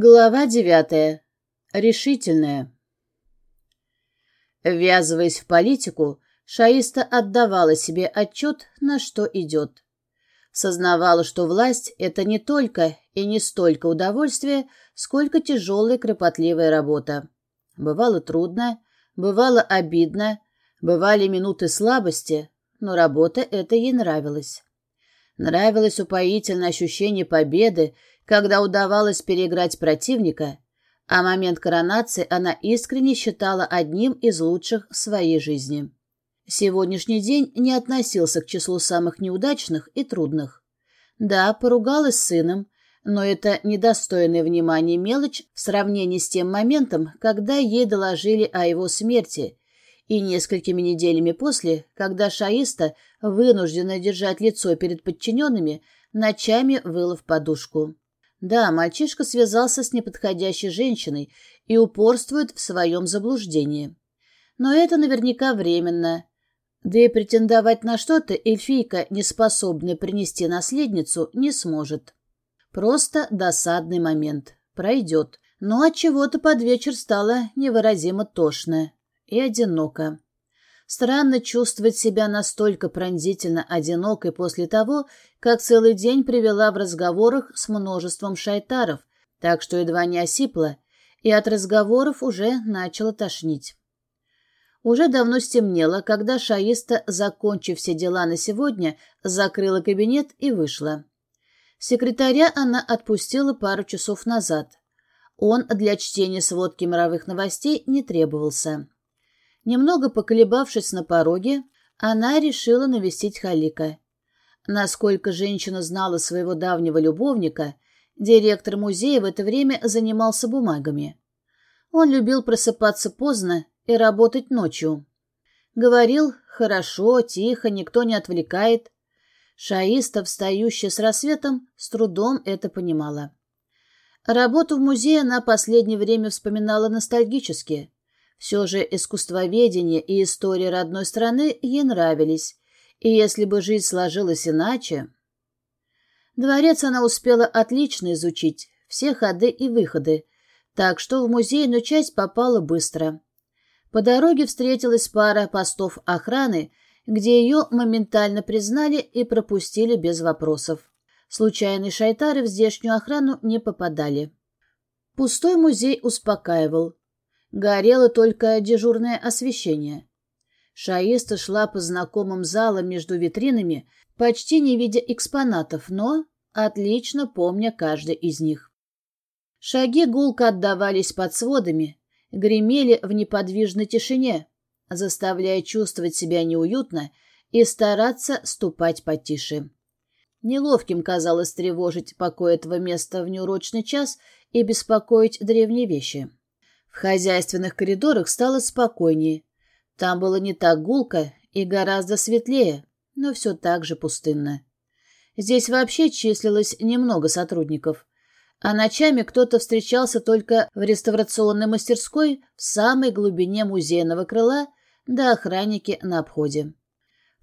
Глава девятая. Решительная. Ввязываясь в политику, Шаиста отдавала себе отчет, на что идет. Сознавала, что власть — это не только и не столько удовольствие, сколько тяжелая кропотливая работа. Бывало трудно, бывало обидно, бывали минуты слабости, но работа эта ей нравилась. Нравилось упоительное ощущение победы, когда удавалось переиграть противника, а момент коронации она искренне считала одним из лучших в своей жизни. Сегодняшний день не относился к числу самых неудачных и трудных. Да, поругалась с сыном, но это недостойная внимания мелочь в сравнении с тем моментом, когда ей доложили о его смерти, и несколькими неделями после, когда Шаиста, вынуждена держать лицо перед подчиненными, ночами выла в подушку. Да, мальчишка связался с неподходящей женщиной и упорствует в своем заблуждении. Но это наверняка временно. Да и претендовать на что-то эльфийка, неспособная принести наследницу, не сможет. Просто досадный момент. Пройдет. Но от чего то под вечер стало невыразимо тошно и одиноко. Странно чувствовать себя настолько пронзительно одинокой после того, как целый день привела в разговорах с множеством шайтаров, так что едва не осипла, и от разговоров уже начала тошнить. Уже давно стемнело, когда Шаиста, закончив все дела на сегодня, закрыла кабинет и вышла. Секретаря она отпустила пару часов назад. Он для чтения сводки мировых новостей не требовался. Немного поколебавшись на пороге, она решила навестить Халика. Насколько женщина знала своего давнего любовника, директор музея в это время занимался бумагами. Он любил просыпаться поздно и работать ночью. Говорил «хорошо, тихо, никто не отвлекает». Шаиста, встающая с рассветом, с трудом это понимала. Работу в музее она последнее время вспоминала ностальгически. Все же искусствоведение и история родной страны ей нравились, и если бы жизнь сложилась иначе... Дворец она успела отлично изучить, все ходы и выходы, так что в музейную часть попала быстро. По дороге встретилась пара постов охраны, где ее моментально признали и пропустили без вопросов. Случайные шайтары в здешнюю охрану не попадали. Пустой музей успокаивал. Горело только дежурное освещение. Шаиста шла по знакомым залам между витринами, почти не видя экспонатов, но отлично помня каждый из них. Шаги гулко отдавались под сводами, гремели в неподвижной тишине, заставляя чувствовать себя неуютно и стараться ступать потише. Неловким казалось тревожить покой этого места в неурочный час и беспокоить древние вещи. В хозяйственных коридорах стало спокойнее. Там было не так гулко и гораздо светлее, но все так же пустынно. Здесь вообще числилось немного сотрудников, а ночами кто-то встречался только в реставрационной мастерской в самой глубине музейного крыла, да охранники на обходе.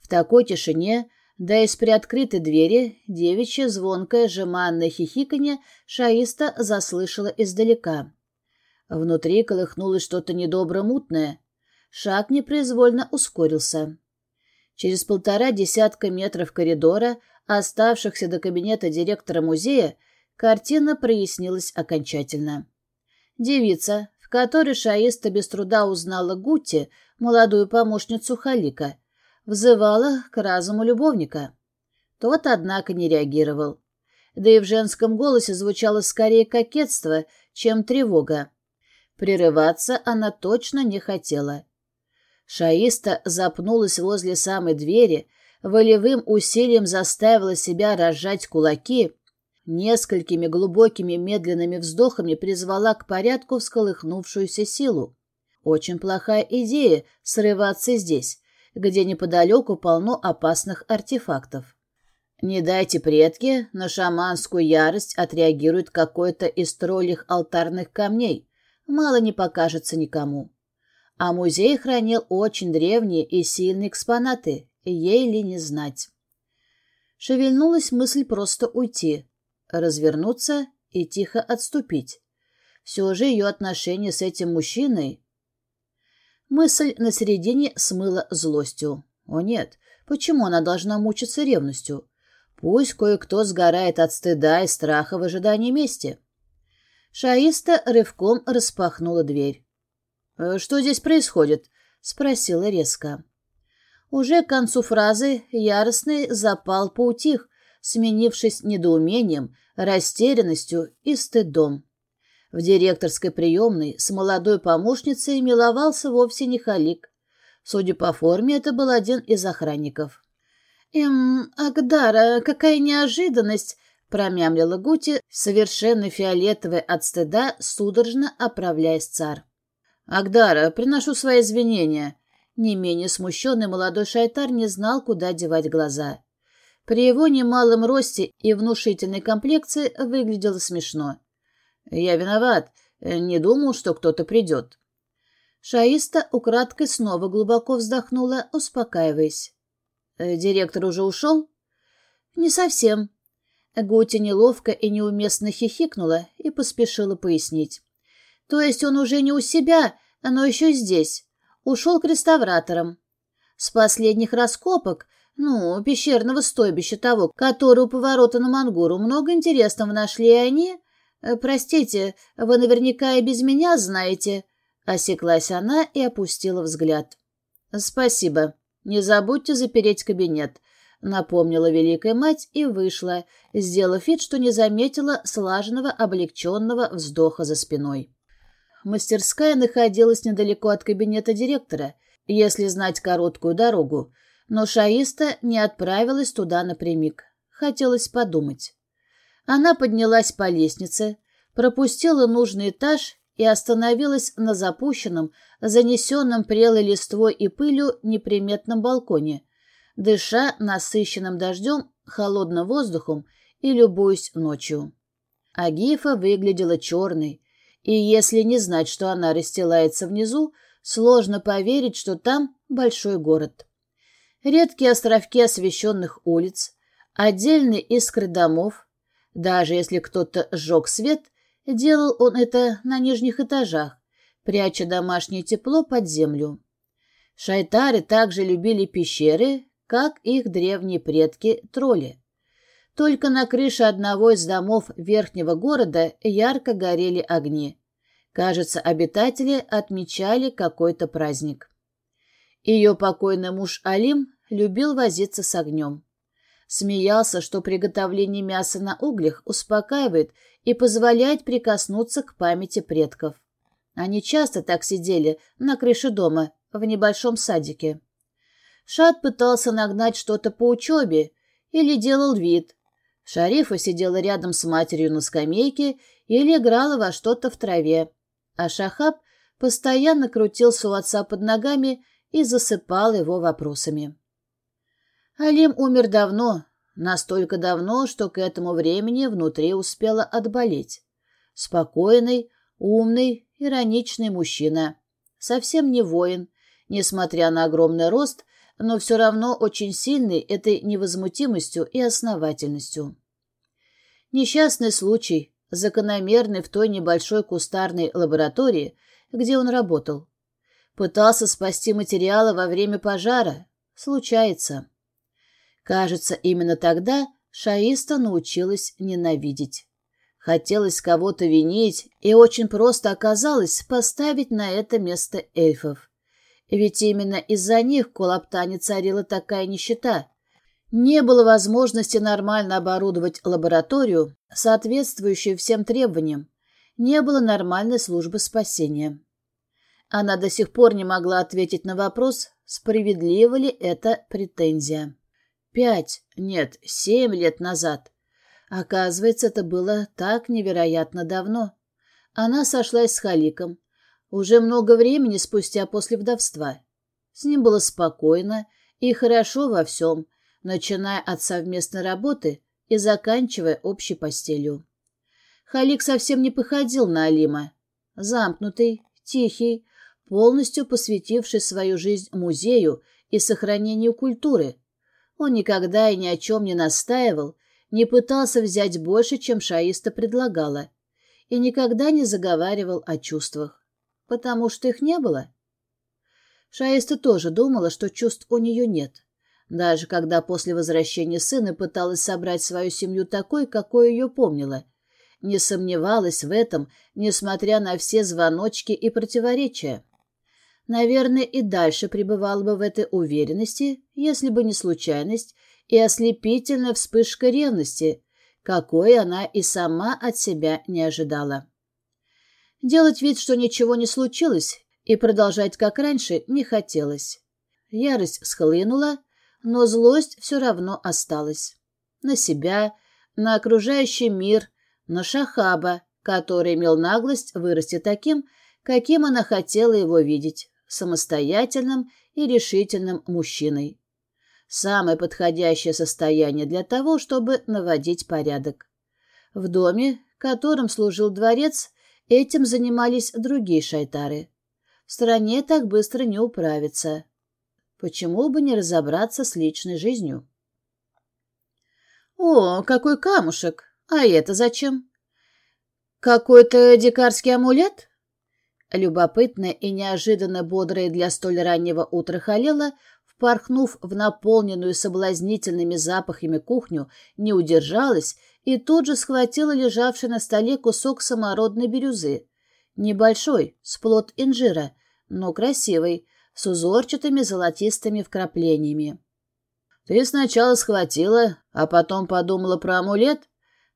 В такой тишине, да из приоткрытой двери, девичье звонкое жеманное хихиканье шаиста заслышала издалека. Внутри колыхнулось что-то недобро-мутное. Шаг непроизвольно ускорился. Через полтора десятка метров коридора, оставшихся до кабинета директора музея, картина прояснилась окончательно. Девица, в которой Шаиста без труда узнала Гутти, молодую помощницу Халика, взывала к разуму любовника. Тот, однако, не реагировал. Да и в женском голосе звучало скорее кокетство, чем тревога. Прерываться она точно не хотела. Шаиста запнулась возле самой двери, волевым усилием заставила себя разжать кулаки, несколькими глубокими медленными вздохами призвала к порядку всколыхнувшуюся силу. Очень плохая идея срываться здесь, где неподалеку полно опасных артефактов. Не дайте предки, на шаманскую ярость отреагирует какой-то из троллих алтарных камней, мало не покажется никому. А музей хранил очень древние и сильные экспонаты, ей ли не знать. Шевельнулась мысль просто уйти, развернуться и тихо отступить. Все же ее отношения с этим мужчиной... Мысль на середине смыла злостью. О нет, почему она должна мучиться ревностью? Пусть кое-кто сгорает от стыда и страха в ожидании мести. Шаиста рывком распахнула дверь. «Э, «Что здесь происходит?» — спросила резко. Уже к концу фразы яростный запал поутих, сменившись недоумением, растерянностью и стыдом. В директорской приемной с молодой помощницей миловался вовсе не Халик. Судя по форме, это был один из охранников. «Эм, Агдара, какая неожиданность!» — промямлила Гути, совершенно фиолетовая от стыда, судорожно оправляясь цар. «Агдара, приношу свои извинения». Не менее смущенный молодой шайтар не знал, куда девать глаза. При его немалом росте и внушительной комплекции выглядело смешно. «Я виноват. Не думал, что кто-то придет». Шаиста украдкой снова глубоко вздохнула, успокаиваясь. «Э, «Директор уже ушел?» «Не совсем». Гути неловко и неуместно хихикнула и поспешила пояснить. «То есть он уже не у себя, но еще здесь. Ушел к реставраторам. С последних раскопок, ну, пещерного стойбища того, который у поворота на Мангуру, много интересного нашли они. Э, простите, вы наверняка и без меня знаете». Осеклась она и опустила взгляд. «Спасибо. Не забудьте запереть кабинет», — напомнила Великая Мать и вышла, сделав вид, что не заметила слаженного облегченного вздоха за спиной. Мастерская находилась недалеко от кабинета директора, если знать короткую дорогу, но Шаиста не отправилась туда напрямик. Хотелось подумать. Она поднялась по лестнице, пропустила нужный этаж и остановилась на запущенном, занесенном прелой листвой и пылью неприметном балконе, дыша насыщенным дождем, холодным воздухом и любуясь ночью. Агифа выглядела черной, и если не знать, что она расстилается внизу, сложно поверить, что там большой город. Редкие островки освещенных улиц, отдельные искры домов, даже если кто-то сжег свет – Делал он это на нижних этажах, пряча домашнее тепло под землю. Шайтары также любили пещеры, как их древние предки тролли. Только на крыше одного из домов верхнего города ярко горели огни. Кажется, обитатели отмечали какой-то праздник. Ее покойный муж Алим любил возиться с огнем. Смеялся, что приготовление мяса на углях успокаивает и позволяет прикоснуться к памяти предков. Они часто так сидели на крыше дома, в небольшом садике. Шат пытался нагнать что-то по учебе или делал вид. Шарифа сидела рядом с матерью на скамейке или играла во что-то в траве, а Шахаб постоянно крутился у отца под ногами и засыпал его вопросами. Алим умер давно, настолько давно, что к этому времени внутри успела отболеть. Спокойный, умный, ироничный мужчина. Совсем не воин, несмотря на огромный рост, но все равно очень сильный этой невозмутимостью и основательностью. Несчастный случай, закономерный в той небольшой кустарной лаборатории, где он работал. Пытался спасти материалы во время пожара. Случается. Кажется, именно тогда Шаиста научилась ненавидеть. Хотелось кого-то винить, и очень просто оказалось поставить на это место эльфов. Ведь именно из-за них в Кулаптане царила такая нищета. Не было возможности нормально оборудовать лабораторию, соответствующую всем требованиям. Не было нормальной службы спасения. Она до сих пор не могла ответить на вопрос, справедлива ли это претензия. Пять, нет, семь лет назад. Оказывается, это было так невероятно давно. Она сошлась с Халиком. Уже много времени спустя после вдовства. С ним было спокойно и хорошо во всем, начиная от совместной работы и заканчивая общей постелью. Халик совсем не походил на Алима. Замкнутый, тихий, полностью посвятивший свою жизнь музею и сохранению культуры – он никогда и ни о чем не настаивал, не пытался взять больше, чем Шаиста предлагала. и никогда не заговаривал о чувствах, потому что их не было. Шаиста тоже думала, что чувств у нее нет, даже когда после возвращения сына пыталась собрать свою семью такой, какой ее помнила. Не сомневалась в этом, несмотря на все звоночки и противоречия. Наверное, и дальше пребывала бы в этой уверенности, если бы не случайность и ослепительная вспышка ревности, какой она и сама от себя не ожидала. Делать вид, что ничего не случилось, и продолжать как раньше не хотелось. Ярость схлынула, но злость все равно осталась. На себя, на окружающий мир, на Шахаба, который имел наглость вырасти таким, каким она хотела его видеть, самостоятельным и решительным мужчиной. Самое подходящее состояние для того, чтобы наводить порядок. В доме, которым служил дворец, этим занимались другие шайтары. В стране так быстро не управиться. Почему бы не разобраться с личной жизнью? «О, какой камушек! А это зачем?» «Какой-то дикарский амулет?» Любопытная и неожиданно бодрая для столь раннего утра Халела впорхнув в наполненную соблазнительными запахами кухню, не удержалась и тут же схватила лежавший на столе кусок самородной бирюзы. Небольшой, с плод инжира, но красивый, с узорчатыми золотистыми вкраплениями. «Ты сначала схватила, а потом подумала про амулет?»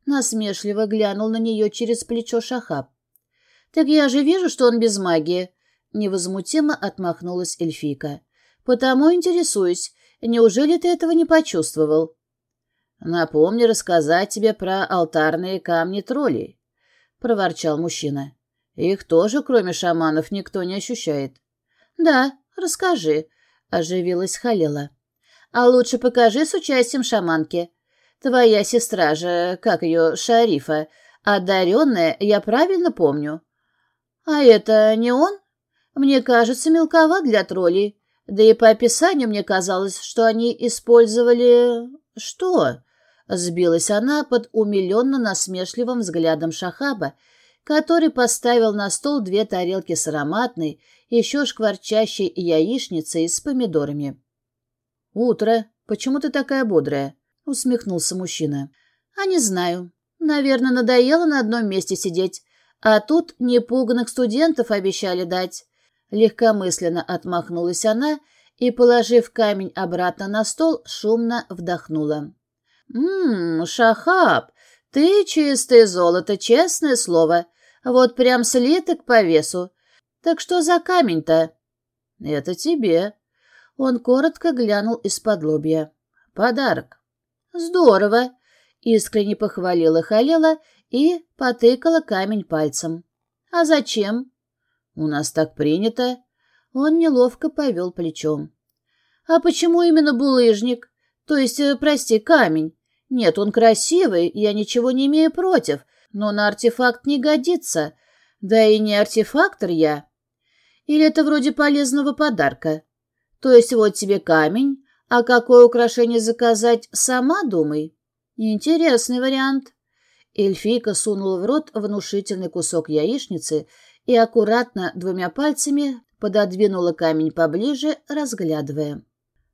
Насмешливо глянул на нее через плечо Шахаб. «Так я же вижу, что он без магии», — невозмутимо отмахнулась эльфийка. Потому интересуюсь, неужели ты этого не почувствовал? Напомни рассказать тебе про алтарные камни троллей, — проворчал мужчина. Их тоже, кроме шаманов, никто не ощущает. Да, расскажи, — оживилась Халила. А лучше покажи с участием шаманки. Твоя сестра же, как ее, Шарифа, одаренная, я правильно помню. А это не он? Мне кажется, мелковат для троллей. Да и по описанию мне казалось, что они использовали... Что? Сбилась она под умиленно-насмешливым взглядом Шахаба, который поставил на стол две тарелки с ароматной, еще шкварчащей яичницей с помидорами. «Утро. Почему ты такая бодрая?» — усмехнулся мужчина. «А не знаю. Наверное, надоело на одном месте сидеть. А тут непуганных студентов обещали дать. Легкомысленно отмахнулась она и, положив камень обратно на стол, шумно вдохнула. «Ммм, Шахаб, ты чистое золото, честное слово. Вот прям слиток по весу. Так что за камень-то?» «Это тебе». Он коротко глянул из-под лобья. «Подарок». «Здорово!» — искренне похвалила Халела и потыкала камень пальцем. «А зачем?» «У нас так принято». Он неловко повел плечом. «А почему именно булыжник? То есть, э, прости, камень? Нет, он красивый, я ничего не имею против, но на артефакт не годится. Да и не артефактор я. Или это вроде полезного подарка? То есть вот тебе камень, а какое украшение заказать, сама думай. Интересный вариант». Эльфийка сунула в рот внушительный кусок яичницы и аккуратно двумя пальцами пододвинула камень поближе, разглядывая.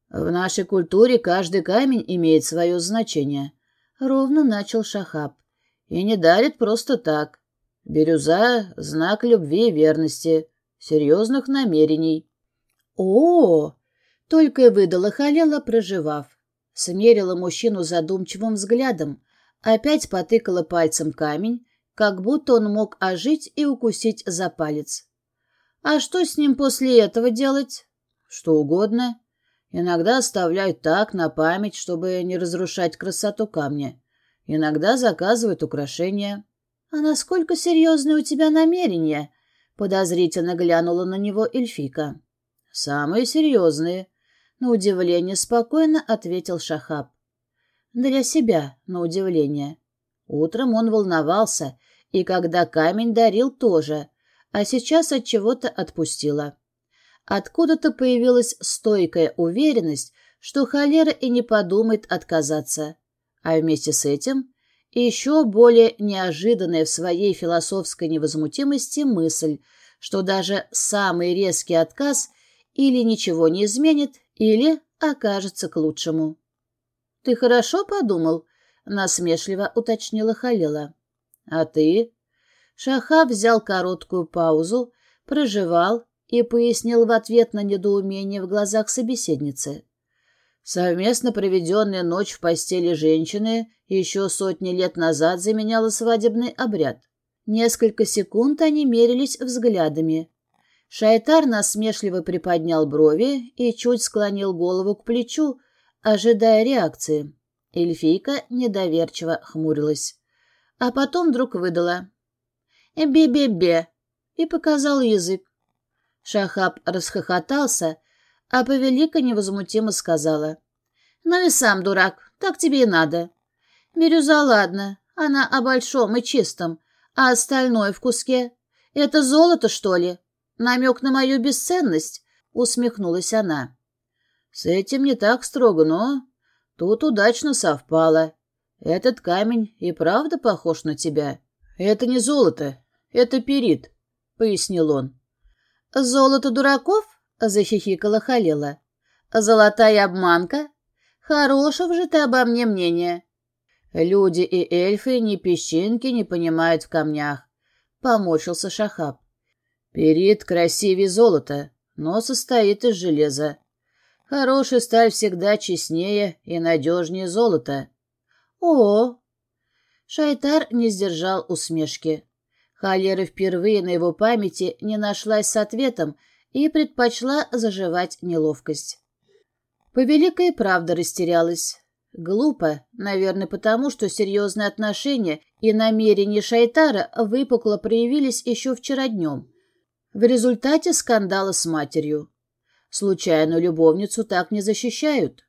«В нашей культуре каждый камень имеет свое значение», — ровно начал Шахаб. «И не дарит просто так. Бирюза — знак любви и верности, серьезных намерений». «О!», -о — только и выдала Халела, проживав. Смерила мужчину задумчивым взглядом, опять потыкала пальцем камень, как будто он мог ожить и укусить за палец. А что с ним после этого делать? Что угодно. Иногда оставляют так, на память, чтобы не разрушать красоту камня. Иногда заказывают украшения. А насколько серьезные у тебя намерения? Подозрительно глянула на него эльфика. Самые серьезные. На удивление спокойно ответил Шахаб. Для себя, на удивление. Утром он волновался, и когда камень дарил тоже, а сейчас от чего-то отпустила. Откуда-то появилась стойкая уверенность, что холера и не подумает отказаться. А вместе с этим еще более неожиданная в своей философской невозмутимости мысль, что даже самый резкий отказ или ничего не изменит, или окажется к лучшему. «Ты хорошо подумал?» — насмешливо уточнила Халила. «А ты?» Шахаб взял короткую паузу, проживал и пояснил в ответ на недоумение в глазах собеседницы. Совместно проведенная ночь в постели женщины еще сотни лет назад заменяла свадебный обряд. Несколько секунд они мерились взглядами. Шайтар насмешливо приподнял брови и чуть склонил голову к плечу, ожидая реакции. Эльфийка недоверчиво хмурилась. А потом вдруг выдала. «Бе-бе-бе!» и показал язык. Шахаб расхохотался, а Повелика невозмутимо сказала. «Ну и сам дурак, так тебе и надо. Бирюза, ладно, она о большом и чистом, а остальное в куске. Это золото, что ли? Намек на мою бесценность?» — усмехнулась она. «С этим не так строго, но тут удачно совпало. Этот камень и правда похож на тебя. Это не золото, это перит», — пояснил он. «Золото дураков?» — захихикала Халила. «Золотая обманка? Хорошего же ты обо мне мнения». «Люди и эльфы ни песчинки не понимают в камнях», — поморщился Шахаб. «Перит красивее золота, но состоит из железа. Хорошая сталь всегда честнее и надежнее золота. О! Шайтар не сдержал усмешки. Халера впервые на его памяти не нашлась с ответом и предпочла заживать неловкость. Повелика и правда растерялась. Глупо, наверное, потому что серьезные отношения и намерения Шайтара выпукло проявились еще вчера днем. В результате скандала с матерью. Случайную любовницу так не защищают.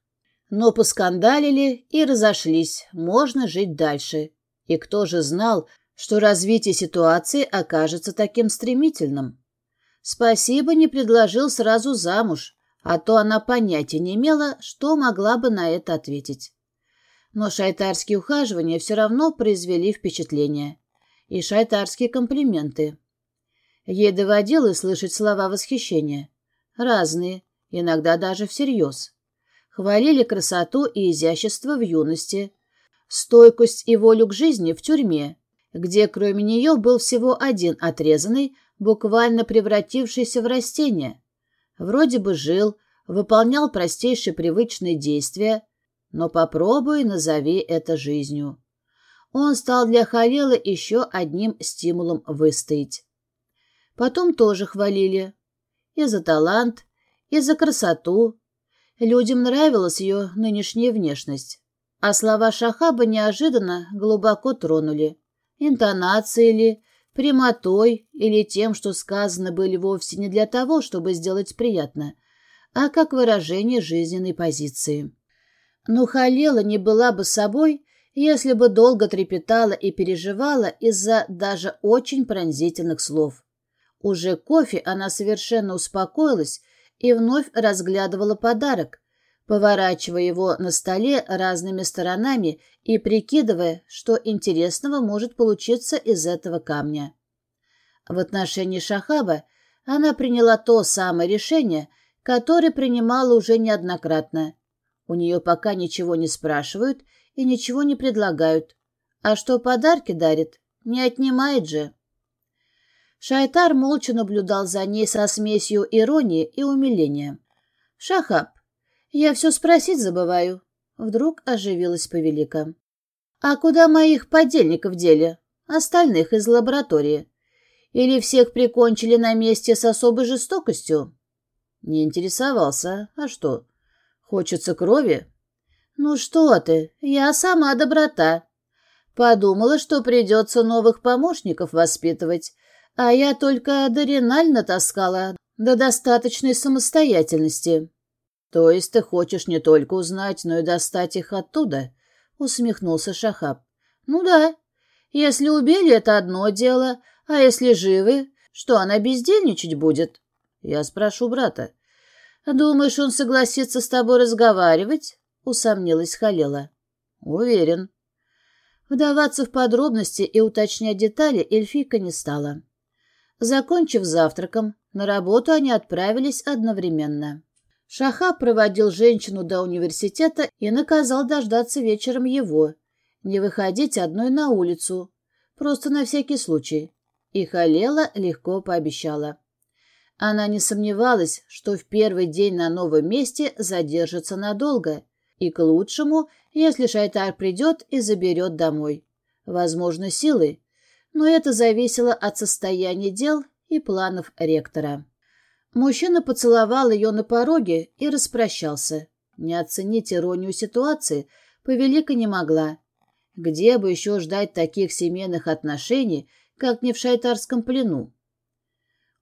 Но поскандалили и разошлись, можно жить дальше. И кто же знал, что развитие ситуации окажется таким стремительным? Спасибо не предложил сразу замуж, а то она понятия не имела, что могла бы на это ответить. Но шайтарские ухаживания все равно произвели впечатление. И шайтарские комплименты. Ей доводилось слышать слова восхищения. Разные, иногда даже всерьез. Хвалили красоту и изящество в юности, стойкость и волю к жизни в тюрьме, где кроме нее был всего один отрезанный, буквально превратившийся в растение. Вроде бы жил, выполнял простейшие привычные действия, но попробуй назови это жизнью. Он стал для Халела еще одним стимулом выстоять. Потом тоже хвалили и за талант, и за красоту. Людям нравилась ее нынешняя внешность. А слова Шахаба неожиданно глубоко тронули. Интонацией ли, прямотой или тем, что сказано были вовсе не для того, чтобы сделать приятно, а как выражение жизненной позиции. Но Халела не была бы собой, если бы долго трепетала и переживала из-за даже очень пронзительных слов. Уже кофе она совершенно успокоилась и вновь разглядывала подарок, поворачивая его на столе разными сторонами и прикидывая, что интересного может получиться из этого камня. В отношении Шахаба она приняла то самое решение, которое принимала уже неоднократно. У нее пока ничего не спрашивают и ничего не предлагают. А что подарки дарит, не отнимает же. Шайтар молча наблюдал за ней со смесью иронии и умиления. «Шахаб, я все спросить забываю». Вдруг оживилась повелика. «А куда моих подельников дели? Остальных из лаборатории? Или всех прикончили на месте с особой жестокостью?» Не интересовался. А что? Хочется крови? «Ну что ты, я сама доброта. Подумала, что придется новых помощников воспитывать, а я только Дориналь натаскала до достаточной самостоятельности. То есть ты хочешь не только узнать, но и достать их оттуда? Усмехнулся Шахаб. Ну да. Если убили, это одно дело, а если живы, что она бездельничать будет? Я спрошу брата. Думаешь, он согласится с тобой разговаривать? Усомнилась Халила. Уверен. Вдаваться в подробности и уточнять детали эльфийка не стала. Закончив завтраком, на работу они отправились одновременно. Шаха проводил женщину до университета и наказал дождаться вечером его, не выходить одной на улицу, просто на всякий случай. И Халела легко пообещала. Она не сомневалась, что в первый день на новом месте задержится надолго, и к лучшему, если Шайтар придет и заберет домой. Возможно, силой, но это зависело от состояния дел и планов ректора. Мужчина поцеловал ее на пороге и распрощался. Не оценить иронию ситуации повелика не могла. Где бы еще ждать таких семейных отношений, как не в шайтарском плену?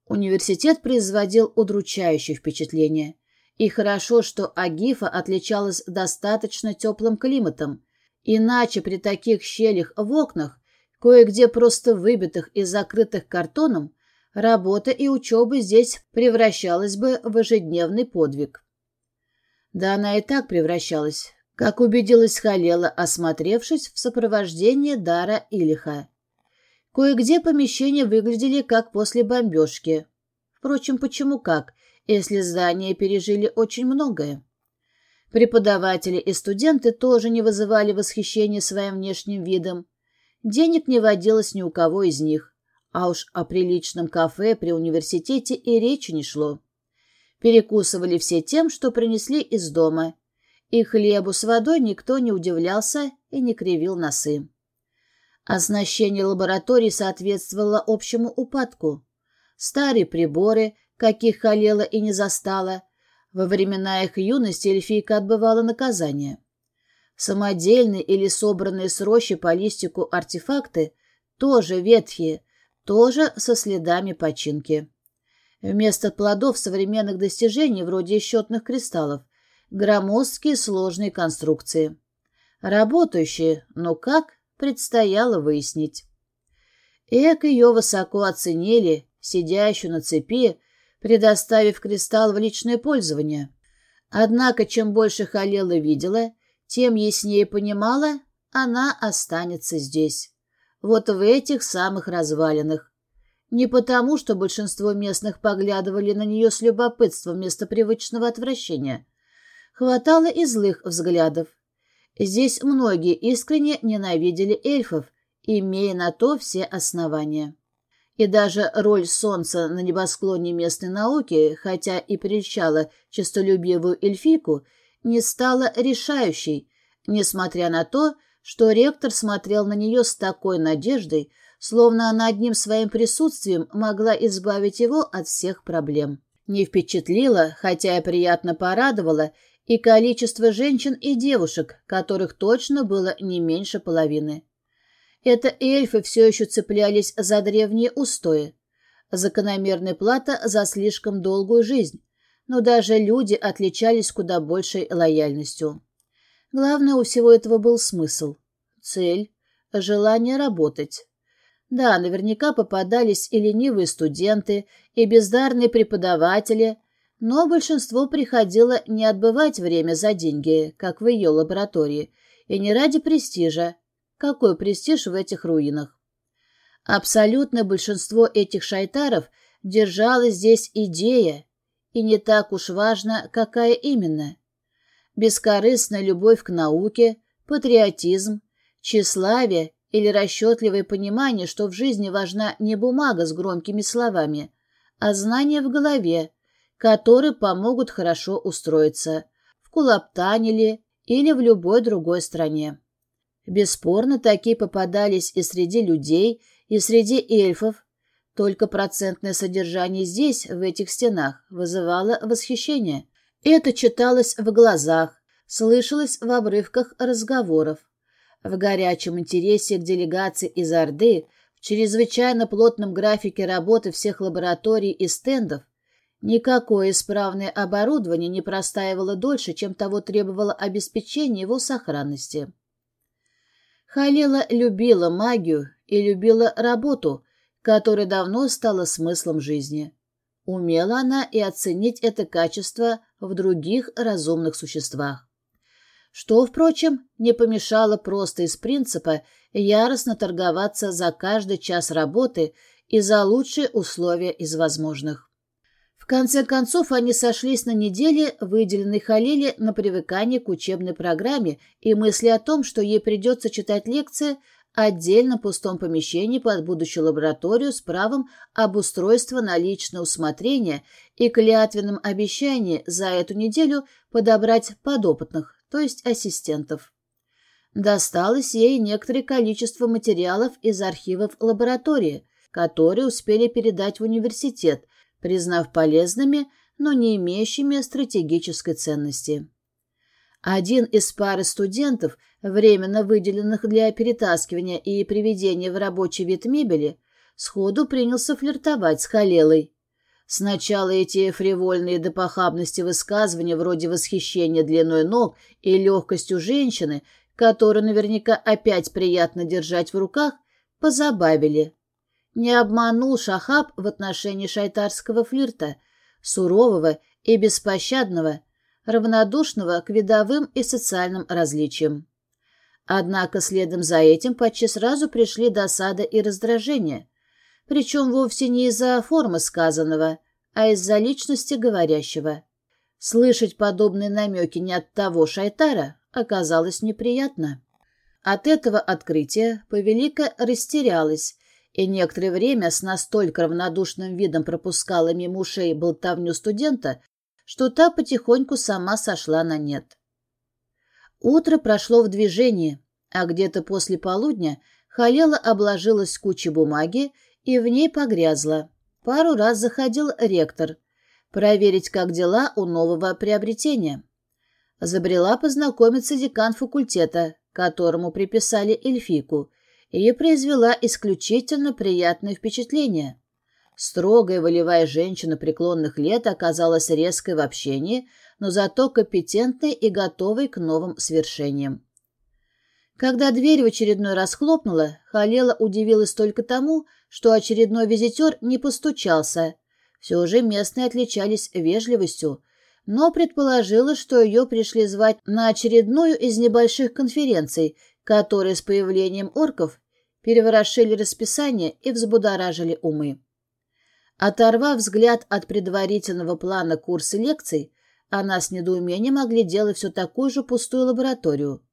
Университет производил удручающее впечатление. И хорошо, что Агифа отличалась достаточно теплым климатом, иначе при таких щелях в окнах, кое-где просто выбитых и закрытых картоном, работа и учеба здесь превращалась бы в ежедневный подвиг. Да она и так превращалась, как убедилась Халела, осмотревшись в сопровождении Дара Илиха. Кое-где помещения выглядели как после бомбежки. Впрочем, почему как, если здания пережили очень многое? Преподаватели и студенты тоже не вызывали восхищения своим внешним видом. Денег не водилось ни у кого из них. А уж о приличном кафе при университете и речи не шло. Перекусывали все тем, что принесли из дома. И хлебу с водой никто не удивлялся и не кривил носы. Оснащение лаборатории соответствовало общему упадку. Старые приборы, каких халела и не застала, во времена их юности эльфийка отбывала наказание. Самодельные или собранные с рощи по листику артефакты тоже ветхие, тоже со следами починки. Вместо плодов современных достижений, вроде счетных кристаллов, громоздкие сложные конструкции. Работающие, но как, предстояло выяснить. Эк ее высоко оценили, сидящую на цепи, предоставив кристалл в личное пользование. Однако, чем больше Халела видела, тем яснее понимала, она останется здесь. Вот в этих самых развалинах. Не потому, что большинство местных поглядывали на нее с любопытством вместо привычного отвращения. Хватало и злых взглядов. Здесь многие искренне ненавидели эльфов, имея на то все основания. И даже роль солнца на небосклоне местной науки, хотя и прельщала честолюбивую эльфийку, не стала решающей, несмотря на то, что ректор смотрел на нее с такой надеждой, словно она одним своим присутствием могла избавить его от всех проблем. Не впечатлила, хотя и приятно порадовала, и количество женщин и девушек, которых точно было не меньше половины. Это эльфы все еще цеплялись за древние устои. Закономерная плата за слишком долгую жизнь, но даже люди отличались куда большей лояльностью. Главное у всего этого был смысл, цель, желание работать. Да, наверняка попадались и ленивые студенты, и бездарные преподаватели, но большинство приходило не отбывать время за деньги, как в ее лаборатории, и не ради престижа. Какой престиж в этих руинах? Абсолютное большинство этих шайтаров держало здесь идея, и не так уж важно, какая именно. Бескорыстная любовь к науке, патриотизм, тщеславие или расчетливое понимание, что в жизни важна не бумага с громкими словами, а знание в голове, которые помогут хорошо устроиться в Кулаптаниле или в любой другой стране. Бесспорно, такие попадались и среди людей, и среди эльфов, только процентное содержание здесь, в этих стенах, вызывало восхищение. Это читалось в глазах, слышалось в обрывках разговоров. В горячем интересе к делегации из Орды, в чрезвычайно плотном графике работы всех лабораторий и стендов, Никакое исправное оборудование не простаивало дольше, чем того требовало обеспечение его сохранности. Халила любила магию и любила работу, которая давно стала смыслом жизни. Умела она и оценить это качество в других разумных существах. что, впрочем, не помешало просто из принципа яростно торговаться за каждый час работы и за лучшие условия из возможных. В конце концов, они сошлись на неделе, выделенной Халиле на привыкание к учебной программе и мысли о том, что ей придется читать лекции отдельно пустом помещении под будущую лабораторию с правом обустройства на личное усмотрение и клятвенным обещанием за эту неделю подобрать подопытных, то есть ассистентов. Досталось ей некоторое количество материалов из архивов лаборатории, которые успели передать в университет, признав полезными, но не имеющими стратегической ценности. Один из пары студентов, временно выделенных для перетаскивания и приведения в рабочий вид мебели, сходу принялся флиртовать с Халелой. Сначала эти фривольные до похабности высказывания вроде восхищения длиной ног и легкостью женщины, которую наверняка опять приятно держать в руках, позабавили. Не обманул Шахаб в отношении шайтарского флирта, сурового и беспощадного, равнодушного к видовым и социальным различиям. Однако следом за этим почти сразу пришли досада и раздражение, причем вовсе не из-за формы сказанного, а из-за личности говорящего. Слышать подобные намеки не от того шайтара оказалось неприятно. От этого открытия Повелика растерялась и некоторое время с настолько равнодушным видом пропускала мимо ушей болтовню студента, что та потихоньку сама сошла на нет. Утро прошло в движении, а где-то после полудня Халела обложилась кучей бумаги и в ней погрязла. Пару раз заходил ректор проверить, как дела у нового приобретения. Забрела познакомиться декан факультета, которому приписали эльфику, и произвела исключительно приятное впечатление. Строгая волевая женщина преклонных лет оказалась резкой в общении, но зато компетентной и готовой к новым свершениям. Когда дверь в очередной раз хлопнула, Халела удивилась только тому, что очередной визитер не постучался. Все же местные отличались вежливостью, но предположила, что ее пришли звать на очередную из небольших конференций, которые с появлением орков переворошили расписание и взбудоражили умы. Оторвав взгляд от предварительного плана курса лекций, она с недоумением оглядела все такую же пустую лабораторию.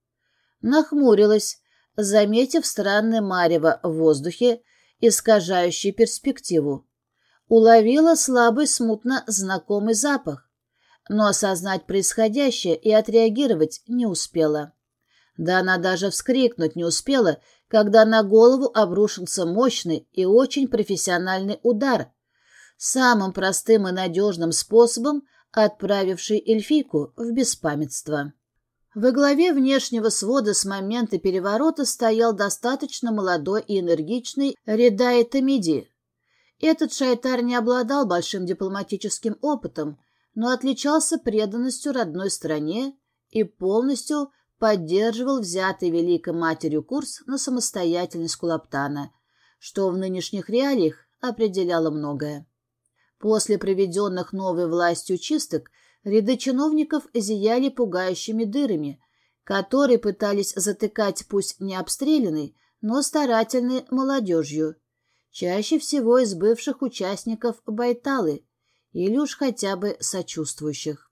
Нахмурилась, заметив странное марево в воздухе, искажающее перспективу. Уловила слабый, смутно знакомый запах, но осознать происходящее и отреагировать не успела. Да она даже вскрикнуть не успела, когда на голову обрушился мощный и очень профессиональный удар — самым простым и надежным способом отправивший эльфийку в беспамятство. Во главе внешнего свода с момента переворота стоял достаточно молодой и энергичный Редай Тамиди. Этот шайтар не обладал большим дипломатическим опытом, но отличался преданностью родной стране и полностью поддерживал взятый Великой Матерью курс на самостоятельность Кулаптана, что в нынешних реалиях определяло многое. После проведенных новой властью чисток ряды чиновников зияли пугающими дырами, которые пытались затыкать пусть не обстрелянной, но старательной молодежью, чаще всего из бывших участников Байталы или уж хотя бы сочувствующих.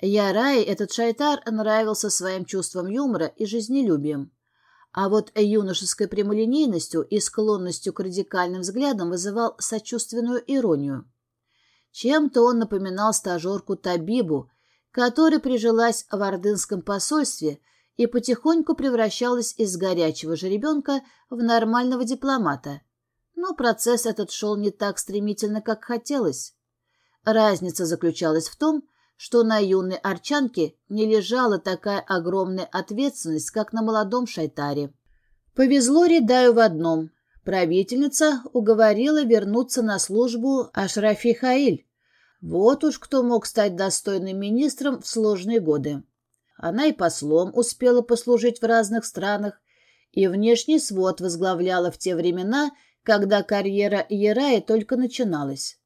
Ярай этот шайтар нравился своим чувством юмора и жизнелюбием. А вот юношеской прямолинейностью и склонностью к радикальным взглядам вызывал сочувственную иронию. Чем-то он напоминал стажерку Табибу, которая прижилась в ордынском посольстве и потихоньку превращалась из горячего жеребенка в нормального дипломата. Но процесс этот шел не так стремительно, как хотелось. Разница заключалась в том, что на юной арчанке не лежала такая огромная ответственность, как на молодом шайтаре. Повезло Редаю в одном. Правительница уговорила вернуться на службу Ашрафи Хаиль. Вот уж кто мог стать достойным министром в сложные годы. Она и послом успела послужить в разных странах, и внешний свод возглавляла в те времена, когда карьера Ерая только начиналась.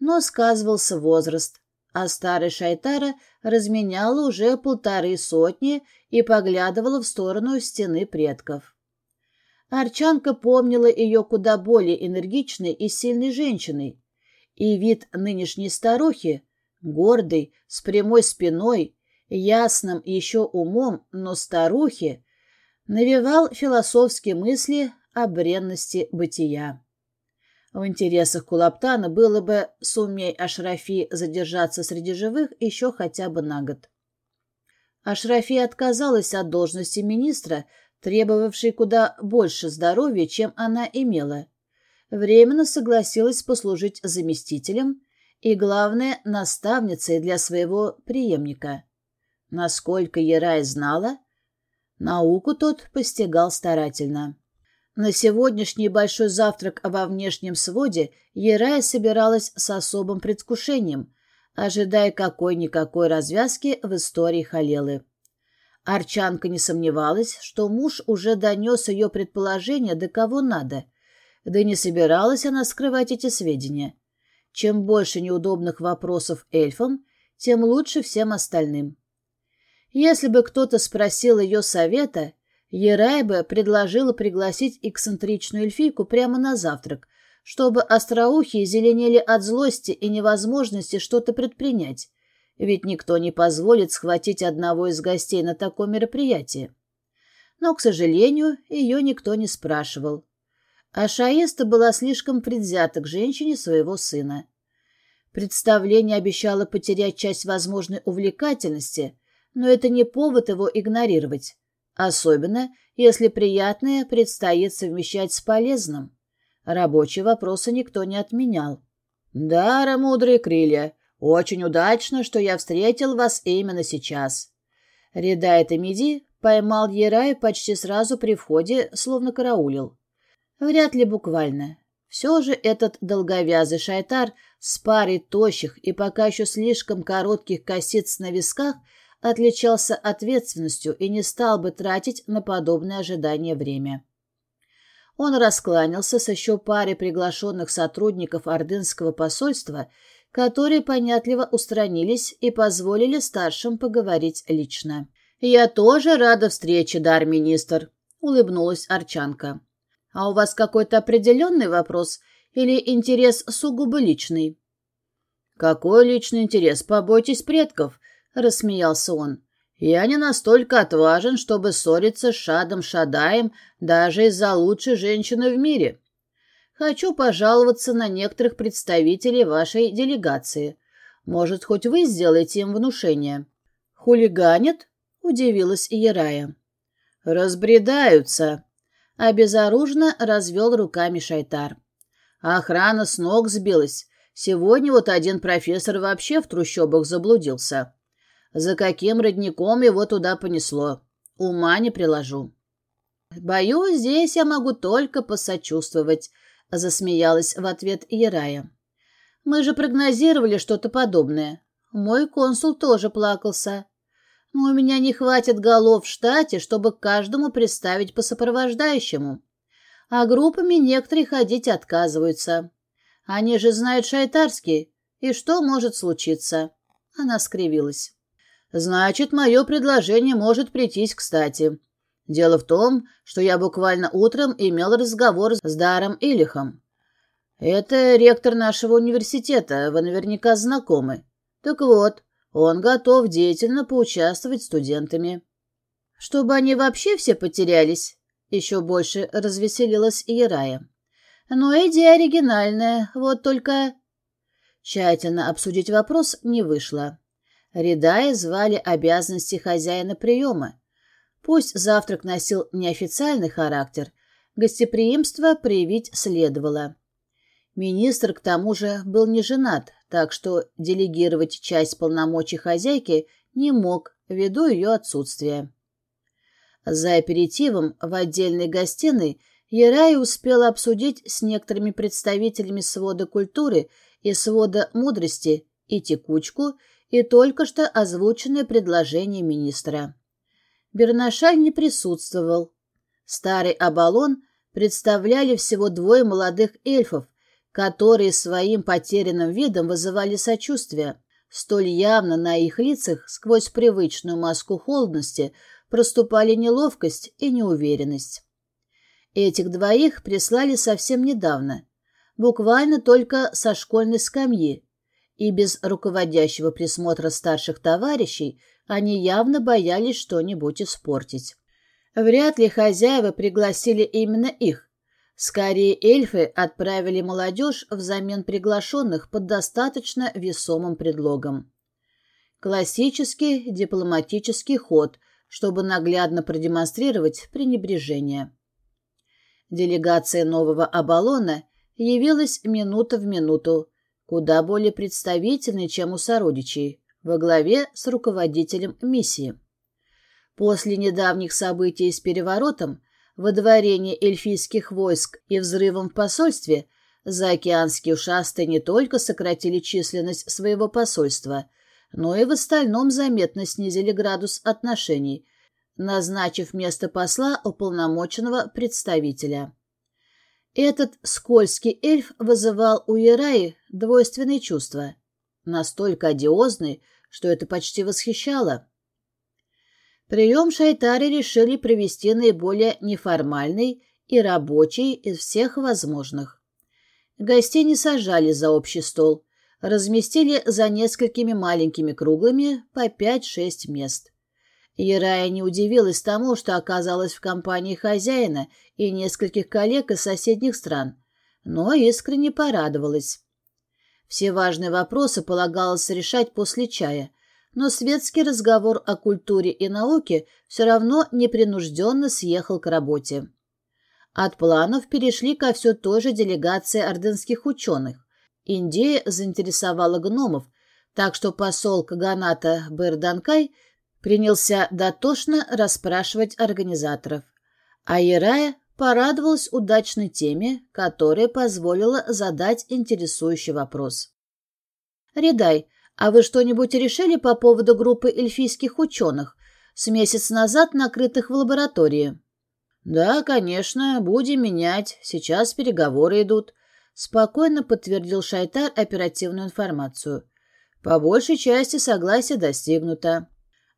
Но сказывался возраст, а старая Шайтара разменяла уже полторы сотни и поглядывала в сторону стены предков. Арчанка помнила ее куда более энергичной и сильной женщиной, и вид нынешней старухи, гордой, с прямой спиной, ясным еще умом, но старухи, навевал философские мысли о бренности бытия. В интересах Кулаптана было бы, сумей Ашрафи задержаться среди живых еще хотя бы на год. Ашрафи отказалась от должности министра, требовавшей куда больше здоровья, чем она имела. Временно согласилась послужить заместителем и, главное, наставницей для своего преемника. Насколько Ерай знала, науку тот постигал старательно. На сегодняшний большой завтрак во внешнем своде Ерая собиралась с особым предвкушением, ожидая какой-никакой развязки в истории Халелы. Арчанка не сомневалась, что муж уже донес ее предположение до кого надо, да не собиралась она скрывать эти сведения. Чем больше неудобных вопросов эльфам, тем лучше всем остальным. Если бы кто-то спросил ее совета, Ерайба предложила пригласить эксцентричную эльфийку прямо на завтрак, чтобы остроухие зеленели от злости и невозможности что-то предпринять, ведь никто не позволит схватить одного из гостей на таком мероприятии. Но, к сожалению, ее никто не спрашивал. А Шаеста была слишком предвзята к женщине своего сына. Представление обещало потерять часть возможной увлекательности, но это не повод его игнорировать. Особенно, если приятное предстоит совмещать с полезным. Рабочие вопросы никто не отменял. «Дара, мудрые крылья, очень удачно, что я встретил вас именно сейчас». Редайт Меди поймал Ераю почти сразу при входе, словно караулил. Вряд ли буквально. Все же этот долговязый шайтар с парой тощих и пока еще слишком коротких косиц на висках – отличался ответственностью и не стал бы тратить на подобное ожидание время. Он раскланялся с еще парой приглашенных сотрудников Ордынского посольства, которые понятливо устранились и позволили старшим поговорить лично. «Я тоже рада встрече, дар-министр», — улыбнулась Арчанка. «А у вас какой-то определенный вопрос или интерес сугубо личный?» «Какой личный интерес? Побойтесь предков», — рассмеялся он. «Я не настолько отважен, чтобы ссориться с Шадом Шадаем даже из-за лучшей женщины в мире. Хочу пожаловаться на некоторых представителей вашей делегации. Может, хоть вы сделаете им внушение?» «Хулиганят?» — удивилась Ярая. «Разбредаются!» — обезоруженно развел руками Шайтар. «Охрана с ног сбилась. Сегодня вот один профессор вообще в трущобах заблудился. За каким родником его туда понесло? Ума не приложу. Боюсь, здесь я могу только посочувствовать, засмеялась в ответ Ярая. Мы же прогнозировали что-то подобное. Мой консул тоже плакался. Но у меня не хватит голов в штате, чтобы каждому представить по сопровождающему. А группами некоторые ходить отказываются. Они же знают шайтарский, и что может случиться? Она скривилась. Значит, мое предложение может прийтись кстати. Дело в том, что я буквально утром имел разговор с Даром Илихом. Это ректор нашего университета, вы наверняка знакомы. Так вот, он готов деятельно поучаствовать студентами. Чтобы они вообще все потерялись, еще больше развеселилась Ирая. Но идея оригинальная, вот только... Тщательно обсудить вопрос не вышло. Редая звали обязанности хозяина приема. Пусть завтрак носил неофициальный характер, гостеприимство проявить следовало. Министр, к тому же, был не женат, так что делегировать часть полномочий хозяйки не мог ввиду ее отсутствия. За аперитивом в отдельной гостиной Ерай успела обсудить с некоторыми представителями свода культуры и свода мудрости и текучку, и только что озвученное предложение министра. Бернашаль не присутствовал. Старый Абалон представляли всего двое молодых эльфов, которые своим потерянным видом вызывали сочувствие. Столь явно на их лицах сквозь привычную маску холодности проступали неловкость и неуверенность. Этих двоих прислали совсем недавно, буквально только со школьной скамьи, и без руководящего присмотра старших товарищей они явно боялись что-нибудь испортить. Вряд ли хозяева пригласили именно их. Скорее, эльфы отправили молодежь взамен приглашенных под достаточно весомым предлогом. Классический дипломатический ход, чтобы наглядно продемонстрировать пренебрежение. Делегация нового Абалона явилась минута в минуту, куда более представительной, чем у сородичей, во главе с руководителем миссии. После недавних событий с переворотом, выдворения эльфийских войск и взрывом в посольстве, заокеанские ушастые не только сократили численность своего посольства, но и в остальном заметно снизили градус отношений, назначив вместо посла уполномоченного представителя. Этот скользкий эльф вызывал у Ираи двойственные чувства, настолько одиозные, что это почти восхищало. Прием Шайтари решили провести наиболее неформальный и рабочий из всех возможных. Гостей не сажали за общий стол, разместили за несколькими маленькими круглыми по 5-6 мест. Ярая не удивилась тому, что оказалась в компании хозяина и нескольких коллег из соседних стран, но искренне порадовалась. Все важные вопросы полагалось решать после чая – но светский разговор о культуре и науке все равно непринужденно съехал к работе. От планов перешли ко все той же делегации орденских ученых. Индия заинтересовала гномов, так что посол Каганата Берданкай принялся дотошно расспрашивать организаторов. А Ярая порадовалась удачной теме, которая позволила задать интересующий вопрос. «Редай, а вы что-нибудь решили по поводу группы эльфийских ученых, с месяц назад накрытых в лаборатории? Да, конечно, будем менять. Сейчас переговоры идут. Спокойно подтвердил Шайтар оперативную информацию. По большей части согласие достигнуто.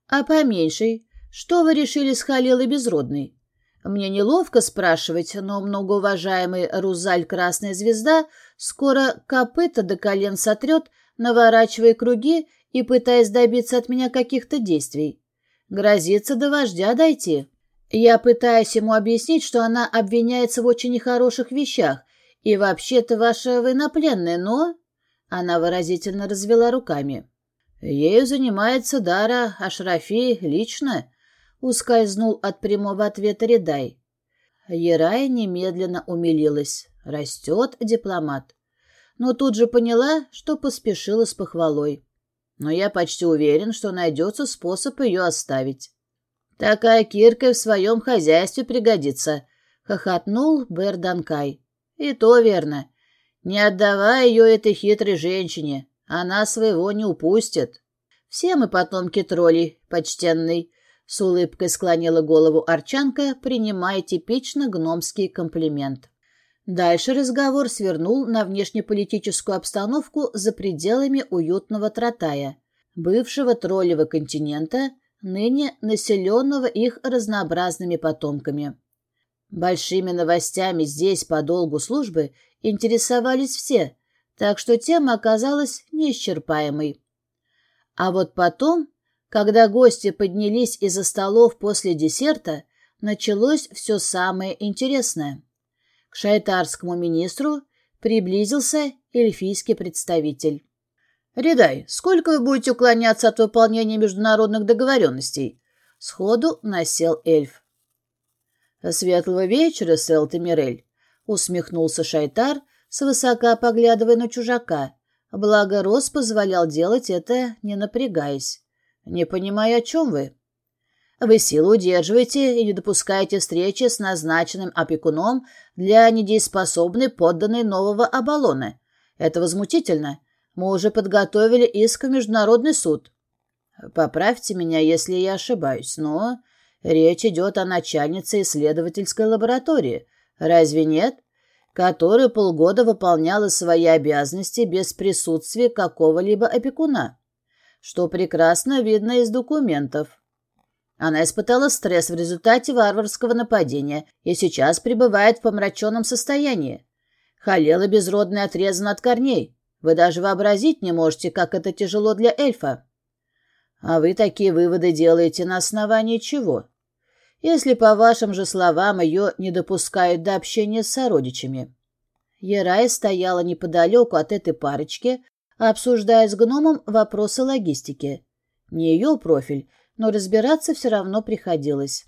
А по меньшей, что вы решили с Халилой Безродной? Мне неловко спрашивать, но многоуважаемый Рузаль Красная Звезда скоро копыта до колен сотрет, наворачивая круги и пытаясь добиться от меня каких-то действий. Грозится до вождя дойти. Я пытаюсь ему объяснить, что она обвиняется в очень нехороших вещах, и вообще-то ваша военнопленная, но...» Она выразительно развела руками. «Ею занимается Дара Ашрафи лично», — ускользнул от прямого ответа Редай. Ерая немедленно умилилась. Растет дипломат но тут же поняла, что поспешила с похвалой. Но я почти уверен, что найдется способ ее оставить. «Такая кирка в своем хозяйстве пригодится», — хохотнул Берданкай. «И то верно. Не отдавай ее этой хитрой женщине, она своего не упустит. Все мы потомки троллей, почтенный», — с улыбкой склонила голову Арчанка, принимая типично гномский комплимент. Дальше разговор свернул на внешнеполитическую обстановку за пределами уютного Тротая, бывшего троллевого континента, ныне населенного их разнообразными потомками. Большими новостями здесь по долгу службы интересовались все, так что тема оказалась неисчерпаемой. А вот потом, когда гости поднялись из-за столов после десерта, началось все самое интересное. К шайтарскому министру приблизился эльфийский представитель. «Редай, сколько вы будете уклоняться от выполнения международных договоренностей?» Сходу насел эльф. «Светлого вечера, Селта Мирель», — усмехнулся Шайтар, свысока поглядывая на чужака. Благо Рос позволял делать это, не напрягаясь. «Не понимаю, о чем вы?» Вы силу удерживаете и не допускаете встречи с назначенным опекуном для недееспособной подданной нового Абалона. Это возмутительно. Мы уже подготовили иск в Международный суд. Поправьте меня, если я ошибаюсь, но речь идет о начальнице исследовательской лаборатории. Разве нет? Которая полгода выполняла свои обязанности без присутствия какого-либо опекуна. что прекрасно видно из документов. Она испытала стресс в результате варварского нападения и сейчас пребывает в помраченном состоянии. Халела безродный отрезан от корней. Вы даже вообразить не можете, как это тяжело для эльфа. А вы такие выводы делаете на основании чего? Если, по вашим же словам, ее не допускают до общения с сородичами. Ерай стояла неподалеку от этой парочки, обсуждая с гномом вопросы логистики. Не ее профиль, но разбираться все равно приходилось.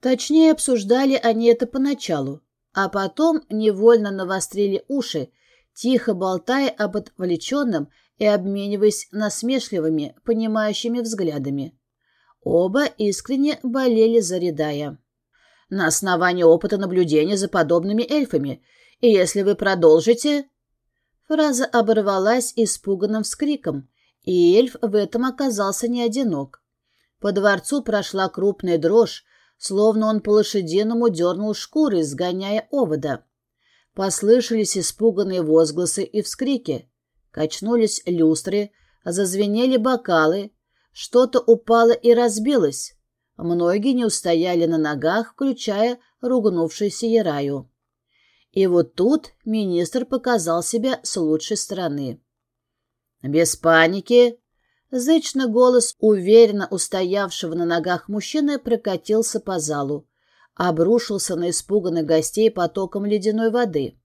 Точнее, обсуждали они это поначалу, а потом невольно навострили уши, тихо болтая об отвлеченном и обмениваясь насмешливыми, понимающими взглядами. Оба искренне болели за Редая. На основании опыта наблюдения за подобными эльфами, и если вы продолжите... Фраза оборвалась испуганным вскриком, и эльф в этом оказался не одинок. По дворцу прошла крупная дрожь, словно он по-лошадиному дернул шкуры, сгоняя овода. Послышались испуганные возгласы и вскрики. Качнулись люстры, зазвенели бокалы, что-то упало и разбилось. Многие не устояли на ногах, включая ругнувшуюся Яраю. И вот тут министр показал себя с лучшей стороны. «Без паники!» Зычный голос уверенно устоявшего на ногах мужчины прокатился по залу, обрушился на испуганных гостей потоком ледяной воды.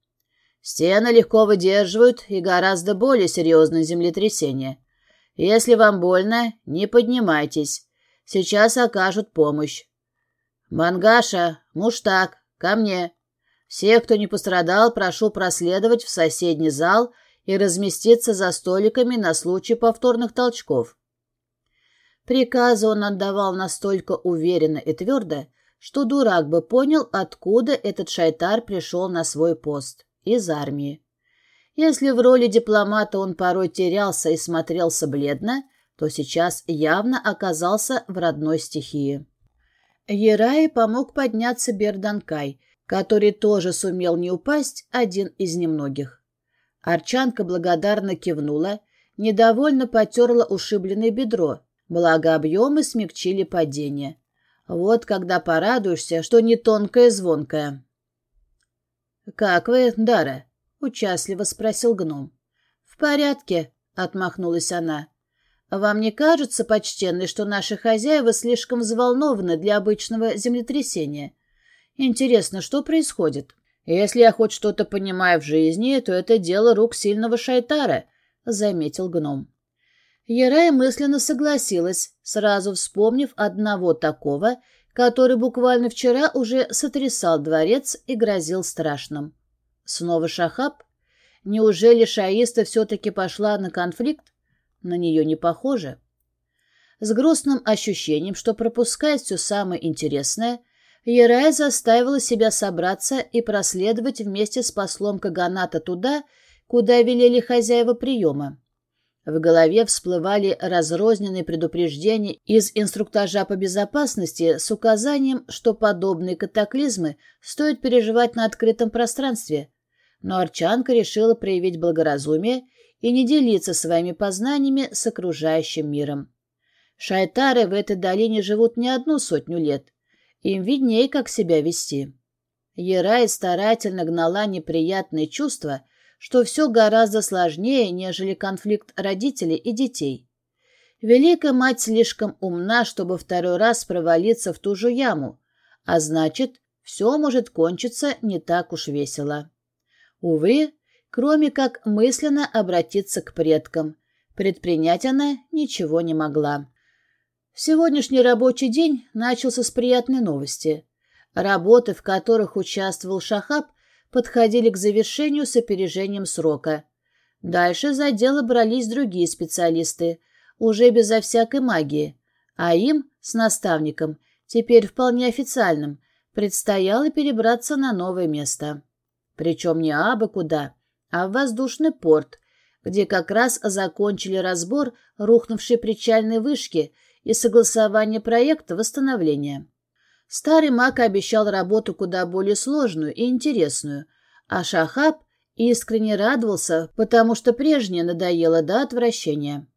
Стены легко выдерживают и гораздо более серьезное землетрясение. Если вам больно, не поднимайтесь. Сейчас окажут помощь. Мангаша, Муштак, ко мне. Все, кто не пострадал, прошу проследовать в соседний зал — и разместиться за столиками на случай повторных толчков. Приказы он отдавал настолько уверенно и твердо, что дурак бы понял, откуда этот шайтар пришел на свой пост. Из армии. Если в роли дипломата он порой терялся и смотрелся бледно, то сейчас явно оказался в родной стихии. Ерае помог подняться Берданкай, который тоже сумел не упасть, один из немногих. Арчанка благодарно кивнула, недовольно потерла ушибленное бедро, благо объемы смягчили падение. Вот когда порадуешься, что не тонкое звонкое. «Как вы, Дара?» — участливо спросил гном. «В порядке», — отмахнулась она. «Вам не кажется, почтенный, что наши хозяева слишком взволнованы для обычного землетрясения? Интересно, что происходит?» «Если я хоть что-то понимаю в жизни, то это дело рук сильного шайтара», — заметил гном. Ярая мысленно согласилась, сразу вспомнив одного такого, который буквально вчера уже сотрясал дворец и грозил страшным. Снова Шахаб? Неужели шаиста все-таки пошла на конфликт? На нее не похоже. С грустным ощущением, что пропускает все самое интересное, Ерай заставила себя собраться и проследовать вместе с послом Каганата туда, куда велели хозяева приема. В голове всплывали разрозненные предупреждения из инструктажа по безопасности с указанием, что подобные катаклизмы стоит переживать на открытом пространстве. Но Арчанка решила проявить благоразумие и не делиться своими познаниями с окружающим миром. Шайтары в этой долине живут не одну сотню лет – им виднее, как себя вести. Ерай старательно гнала неприятные чувства, что все гораздо сложнее, нежели конфликт родителей и детей. Великая мать слишком умна, чтобы второй раз провалиться в ту же яму, а значит, все может кончиться не так уж весело. Увы, кроме как мысленно обратиться к предкам, предпринять она ничего не могла. Сегодняшний рабочий день начался с приятной новости. Работы, в которых участвовал Шахаб, подходили к завершению с опережением срока. Дальше за дело брались другие специалисты, уже безо всякой магии, а им, с наставником, теперь вполне официальным, предстояло перебраться на новое место. Причем не абы куда, а в воздушный порт, где как раз закончили разбор рухнувшей причальной вышки – и согласование проекта восстановления. Старый маг обещал работу куда более сложную и интересную, а Шахаб искренне радовался, потому что прежнее надоело до отвращения.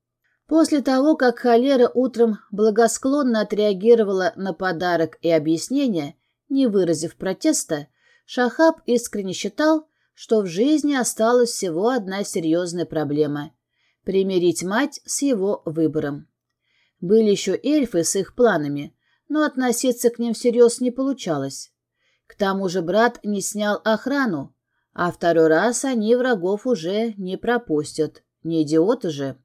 После того, как холера утром благосклонно отреагировала на подарок и объяснение, не выразив протеста, Шахаб искренне считал, что в жизни осталась всего одна серьезная проблема — примирить мать с его выбором. Были еще эльфы с их планами, но относиться к ним всерьез не получалось. К тому же брат не снял охрану, а второй раз они врагов уже не пропустят. Не идиоты же.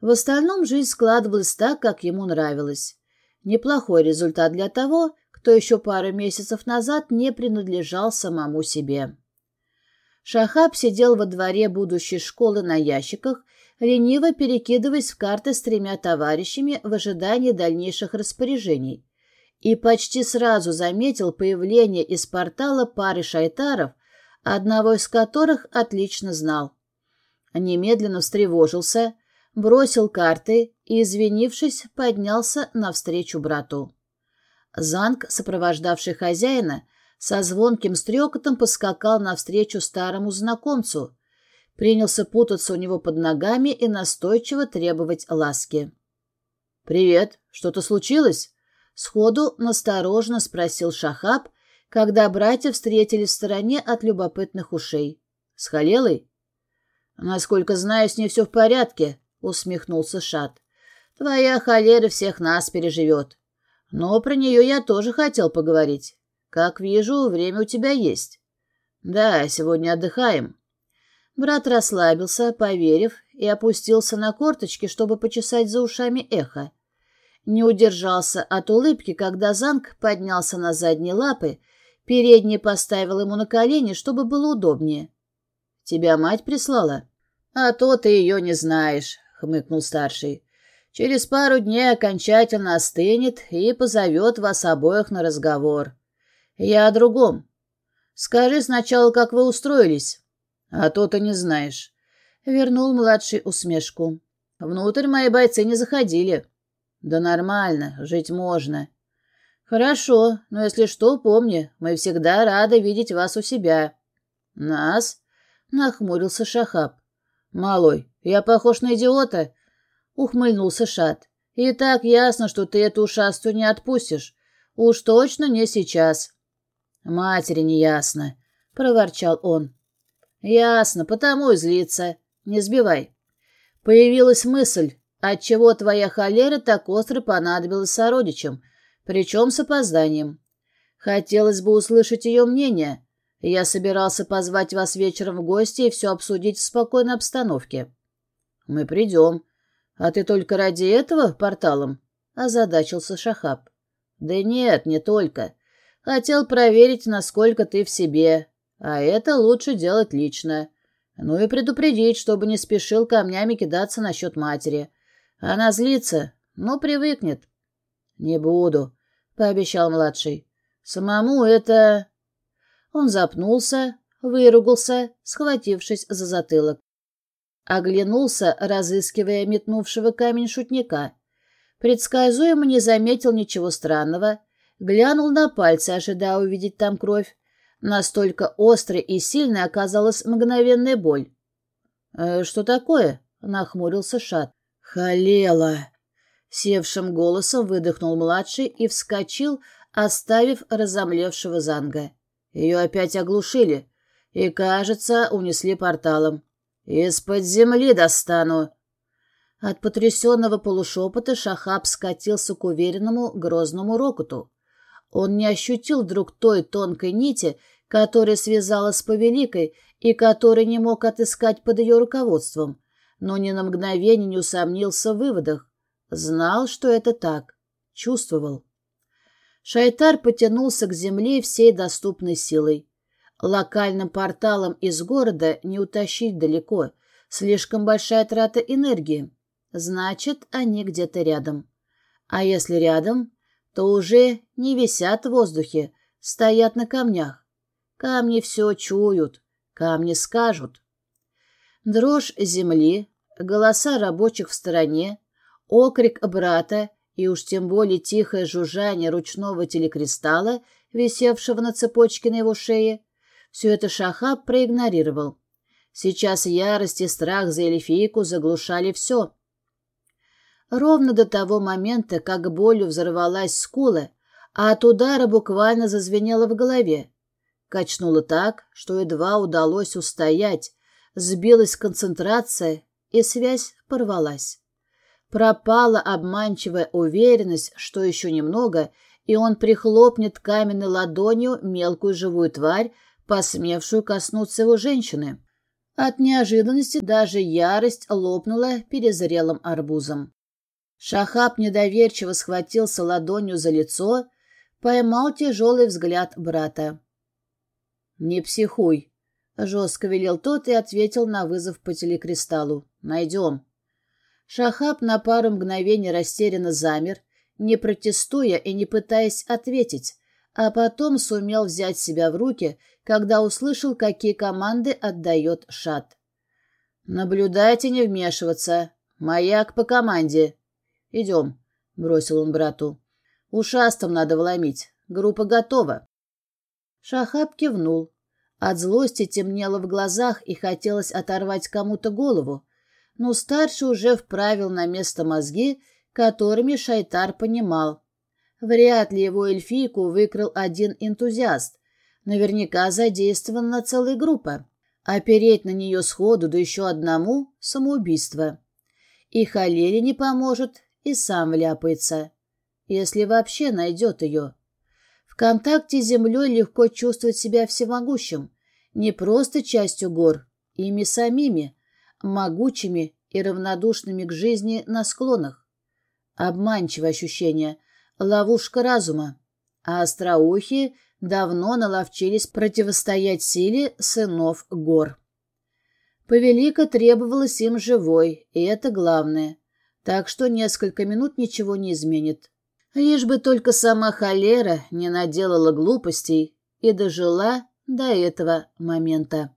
В остальном жизнь складывалась так, как ему нравилось. Неплохой результат для того, кто еще пару месяцев назад не принадлежал самому себе. Шахаб сидел во дворе будущей школы на ящиках, лениво перекидываясь в карты с тремя товарищами в ожидании дальнейших распоряжений, и почти сразу заметил появление из портала пары шайтаров, одного из которых отлично знал. Немедленно встревожился, бросил карты и, извинившись, поднялся навстречу брату. Занг, сопровождавший хозяина, со звонким стрекотом поскакал навстречу старому знакомцу, принялся путаться у него под ногами и настойчиво требовать ласки. «Привет, что-то случилось?» — сходу насторожно спросил Шахаб, когда братья встретились в стороне от любопытных ушей. «С Халелой?» «Насколько знаю, с ней все в порядке», — усмехнулся Шат. «Твоя холера всех нас переживет. Но про нее я тоже хотел поговорить. Как вижу, время у тебя есть». «Да, сегодня отдыхаем». Брат расслабился, поверив, и опустился на корточки, чтобы почесать за ушами эхо. Не удержался от улыбки, когда Занг поднялся на задние лапы, передние поставил ему на колени, чтобы было удобнее. «Тебя мать прислала?» «А то ты ее не знаешь», — хмыкнул старший. «Через пару дней окончательно остынет и позовет вас обоих на разговор. Я о другом. Скажи сначала, как вы устроились». «А то ты не знаешь». Вернул младший усмешку. «Внутрь мои бойцы не заходили». «Да нормально, жить можно». «Хорошо, но если что, помни, мы всегда рады видеть вас у себя». «Нас?» — нахмурился Шахаб. «Малой, я похож на идиота?» — ухмыльнулся Шат. «И так ясно, что ты эту ушастую не отпустишь. Уж точно не сейчас». «Матери не ясно», — проворчал он. «Ясно, потому и злится. Не сбивай». Появилась мысль, отчего твоя холера так остро понадобилась сородичам, причем с опозданием. Хотелось бы услышать ее мнение, я собирался позвать вас вечером в гости и все обсудить в спокойной обстановке. Мы придем. А ты только ради этого порталом? Озадачился Шахаб. Да нет, не только. Хотел проверить, насколько ты в себе. А это лучше делать лично. Ну и предупредить, чтобы не спешил камнями кидаться насчет матери. Она злится, но привыкнет. Не буду, пообещал младший. Самому это... Он запнулся, выругался, схватившись за затылок. Оглянулся, разыскивая метнувшего камень шутника. Предсказуемо не заметил ничего странного, глянул на пальцы, ожидая увидеть там кровь. Настолько острой и сильной оказалась мгновенная боль. «Э, «Что такое?» — нахмурился Шат. «Халела!» Севшим голосом выдохнул младший и вскочил, оставив разомлевшего Занга. Ее опять оглушили и, кажется, унесли порталом. «Из-под земли достану!» От потрясенного полушепота Шахаб скатился к уверенному грозному рокоту. Он не ощутил вдруг той тонкой нити, которая связала с повеликой и которой не мог отыскать под ее руководством, но ни на мгновение не усомнился в выводах. Знал, что это так. Чувствовал. Шайтар потянулся к земле всей доступной силой. Локальным порталом из города не утащить далеко, слишком большая трата энергии. Значит, они где-то рядом. А если рядом, то уже не висят в воздухе, стоят на камнях. Камни все чуют, камни скажут. Дрожь земли, голоса рабочих в стороне, окрик брата и уж тем более тихое жужжание ручного телекристалла, висевшего на цепочке на его шее, все это Шахаб проигнорировал. Сейчас ярость и страх за эльфийку заглушали все. ровно до того момента, как болью взорвалась скула, а от удара буквально зазвенело в голове. Качнуло так, что едва удалось устоять, сбилась концентрация, и связь порвалась. Пропала обманчивая уверенность, что еще немного, и он прихлопнет каменной ладонью мелкую живую тварь, посмевшую коснуться его женщины. От неожиданности даже ярость лопнула перезрелым арбузом. Шахаб недоверчиво схватился ладонью за лицо, поймал тяжелый взгляд брата. «Не психуй», — жестко велел тот и ответил на вызов по телекристаллу. «Найдем». Шахаб на пару мгновений растерянно замер, не протестуя и не пытаясь ответить, а потом сумел взять себя в руки, когда услышал, какие команды отдает Шат. «Наблюдайте, не вмешиваться. Маяк по команде. Идем», — бросил он брату. «Ушастом надо вломить. Группа готова». Шахаб кивнул. От злости темнело в глазах и хотелось оторвать кому-то голову, но старший уже вправил на место мозги, которыми Шайтар понимал. Вряд ли его эльфийку выкрал один энтузиаст. Наверняка задействована целая группа. Опереть на нее сходу, да еще одному — самоубийство. И Халере не поможет, и сам вляпается. Если вообще найдет ее. В контакте с землей легко чувствовать себя всемогущим. Не просто частью гор, ими самими, могучими и равнодушными к жизни на склонах. Обманчивое ощущение, ловушка разума. А остроухи давно наловчились противостоять силе сынов гор. Повелика требовалась им живой, и это главное. Так что несколько минут ничего не изменит. Лишь бы только сама холера не наделала глупостей и дожила до этого момента.